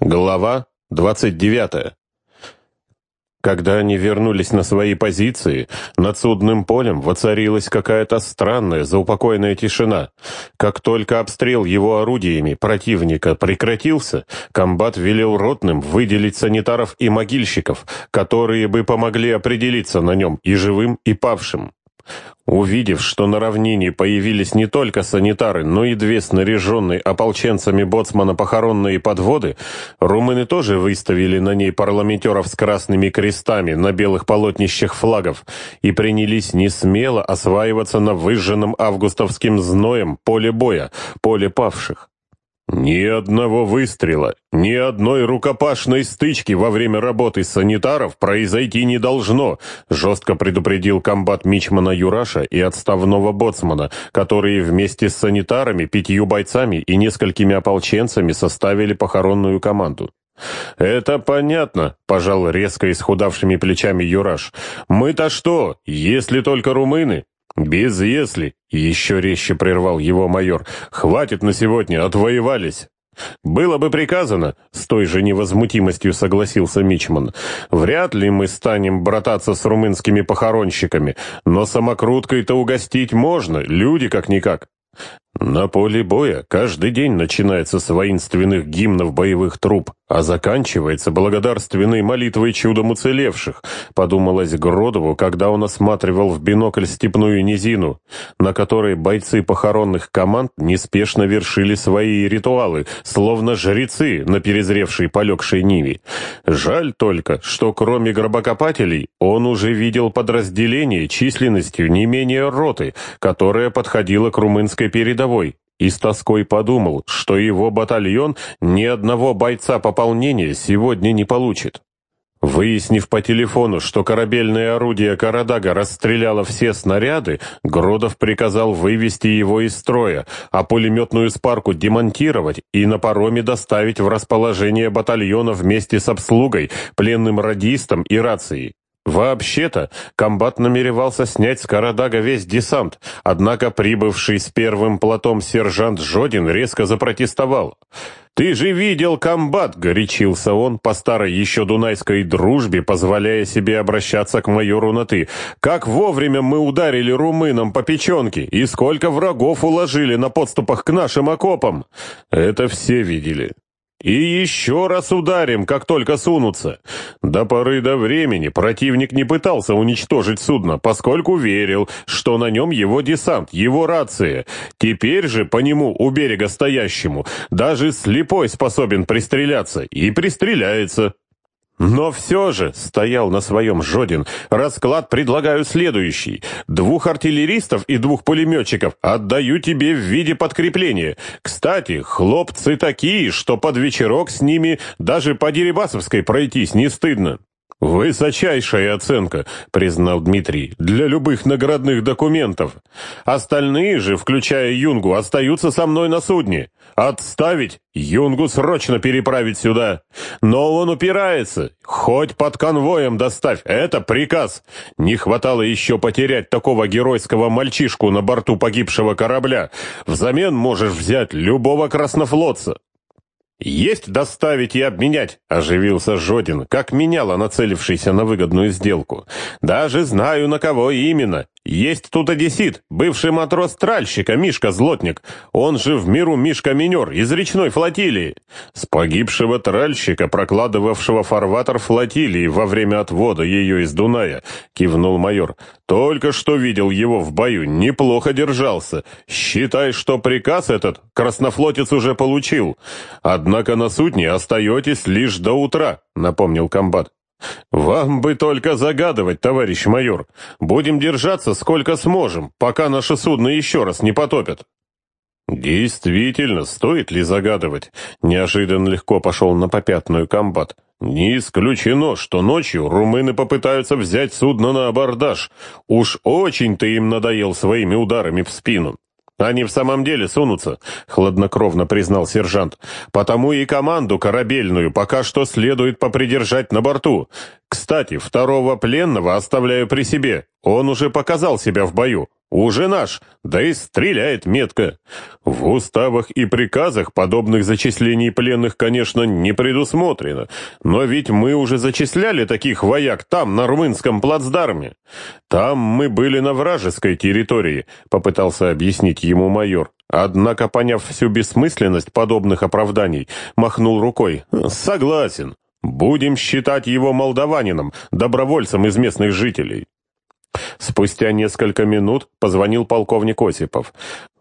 Глава 29. Когда они вернулись на свои позиции, над судным полем воцарилась какая-то странная заупокойная тишина. Как только обстрел его орудиями противника прекратился, комбат велел ротным выделить санитаров и могильщиков, которые бы помогли определиться на нем и живым, и павшим. Увидев, что на равнине появились не только санитары, но и две снаряженные ополченцами боцмана похоронные подводы, румыны тоже выставили на ней парламентеров с красными крестами на белых полотнищах флагов и принялись не смело осваиваться на выжженном августовским зноем поле боя, поле павших. Ни одного выстрела, ни одной рукопашной стычки во время работы санитаров произойти не должно, жестко предупредил комбат Мичмана Юраша и отставного боцмана, которые вместе с санитарами, пятью бойцами и несколькими ополченцами составили похоронную команду. «Это понятно», — пожал резко исхудавшими плечами Юраш. «Мы-то что, если только румыны? «Без «если», — еще резче прервал его майор. «Хватит на сегодня, отвоевались». «Было бы приказано», — с той же невозмутимостью согласился Мичман. «Вряд ли мы станем брататься с румынскими похоронщиками, но самокруткой-то угостить можно, люди как-никак». На поле боя каждый день начинается с воинственных гимнов боевых труп, а заканчивается благодарственной молитвой чудом уцелевших, подумалось Гродову, когда он осматривал в бинокль степную низину, на которой бойцы похоронных команд неспешно вершили свои ритуалы, словно жрецы на перезревшей полегшей ниве. Жаль только, что кроме гробокопателей он уже видел подразделение численностью не менее роты, которая подходила к румынской передовой и с тоской подумал, что его батальон ни одного бойца пополнения сегодня не получит. Выяснив по телефону, что корабельное орудие Карадага расстреляло все снаряды, Гродов приказал вывести его из строя, а пулеметную спарку демонтировать и на пароме доставить в расположение батальона вместе с обслугой, пленным радистом и рацией. Вообще-то, комбат намеревался снять с Карадага весь десант, однако прибывший с первым платом сержант Жодин резко запротестовал. «Ты же видел комбат!» — горячился он по старой еще дунайской дружбе, позволяя себе обращаться к майору на «ты». «Как вовремя мы ударили румынам по печенке, и сколько врагов уложили на подступах к нашим окопам!» «Это все видели. И еще раз ударим, как только сунутся. До поры до времени противник не пытался уничтожить судно, поскольку верил, что на нем его десант, его рация. Теперь же по нему, у берега стоящему, даже слепой способен пристреляться, и пристреляется. Но все же, стоял на своем Жодин, расклад предлагаю следующий. Двух артиллеристов и двух пулеметчиков отдаю тебе в виде подкрепления. Кстати, хлопцы такие, что под вечерок с ними даже по Дерибасовской пройтись не стыдно. «Высочайшая оценка», — признал Дмитрий, — «для любых наградных документов. Остальные же, включая Юнгу, остаются со мной на судне. Отставить! Юнгу срочно переправить сюда. Но он упирается. Хоть под конвоем доставь. Это приказ. Не хватало еще потерять такого геройского мальчишку на борту погибшего корабля. Взамен можешь взять любого краснофлотца. «Есть доставить и обменять», — оживился Жодин, как меняла нацелившийся на выгодную сделку. «Даже знаю, на кого именно. Есть тут одессит, бывший матрос тральщика Мишка Злотник. Он же в миру Мишка Минер из речной флотилии. С погибшего тральщика, прокладывавшего фарватер флотилии во время отвода ее из Дуная, кивнул майор. Только что видел его в бою, неплохо держался. Считай, что приказ этот краснофлотец уже получил. Однако на судне остаетесь лишь до утра, напомнил комбат. «Вам бы только загадывать, товарищ майор. Будем держаться сколько сможем, пока наше судно еще раз не потопят». «Действительно, стоит ли загадывать?» Неожиданно легко пошел на попятную комбат. «Не исключено, что ночью румыны попытаются взять судно на абордаж. Уж очень ты им надоел своими ударами в спину. «Они в самом деле сунутся», — хладнокровно признал сержант. «Потому и команду корабельную пока что следует попридержать на борту. Кстати, второго пленного оставляю при себе. Он уже показал себя в бою. Уже наш, да и стреляет метко. В уставах и приказах подобных зачислений пленных, конечно, не предусмотрено, но ведь мы уже зачисляли таких вояк там, на румынском плацдарме. Там мы были на вражеской территории, попытался объяснить ему майор. Однако, поняв всю бессмысленность подобных оправданий, махнул рукой. «Согласен. Будем считать его молдаванином, добровольцем из местных жителей». Спустя несколько минут позвонил полковник Осипов.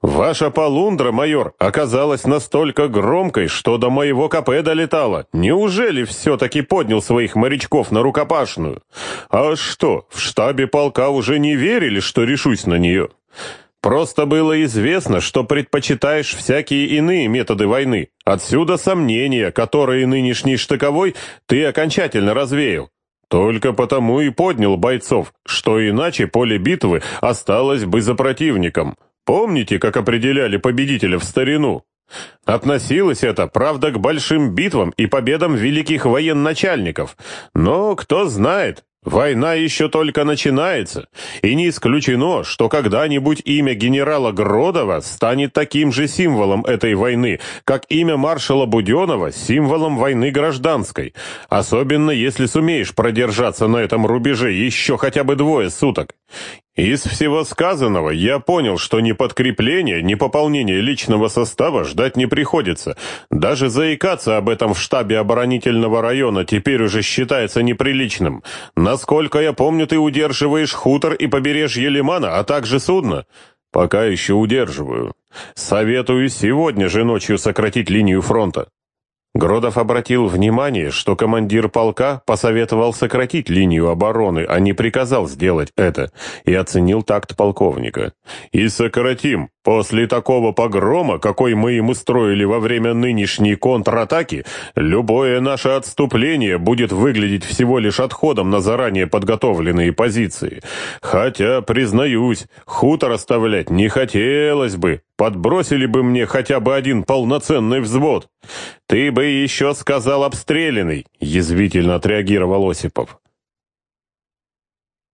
«Ваша полундра, майор, оказалась настолько громкой, что до моего КП долетала. Неужели все-таки поднял своих морячков на рукопашную? А что, в штабе полка уже не верили, что решусь на нее?» Просто было известно, что предпочитаешь всякие иные методы войны. Отсюда сомнения, которые нынешний штыковой ты окончательно развеял. Только потому и поднял бойцов, что иначе поле битвы осталось бы за противником. Помните, как определяли победителя в старину? Относилось это, правда, к большим битвам и победам великих военачальников. Но кто знает, Война еще только начинается, и не исключено, что когда-нибудь имя генерала Гродова станет таким же символом этой войны, как имя маршала Буденова символом войны гражданской, особенно если сумеешь продержаться на этом рубеже еще хотя бы двое суток. Из всего сказанного я понял, что ни подкрепления, ни пополнения личного состава ждать не приходится. Даже заикаться об этом в штабе оборонительного района теперь уже считается неприличным. Насколько я помню, ты удерживаешь хутор и побережье Лимана, а также судно. Пока еще удерживаю. Советую сегодня же ночью сократить линию фронта. Гродов обратил внимание, что командир полка посоветовал сократить линию обороны, а не приказал сделать это, и оценил такт полковника. «И сократим. После такого погрома, какой мы им устроили во время нынешней контратаки, любое наше отступление будет выглядеть всего лишь отходом на заранее подготовленные позиции. Хотя, признаюсь, хутор оставлять не хотелось бы, подбросили бы мне хотя бы один полноценный взвод. Ты бы еще сказал обстрелянный, язвительно отреагировал Осипов.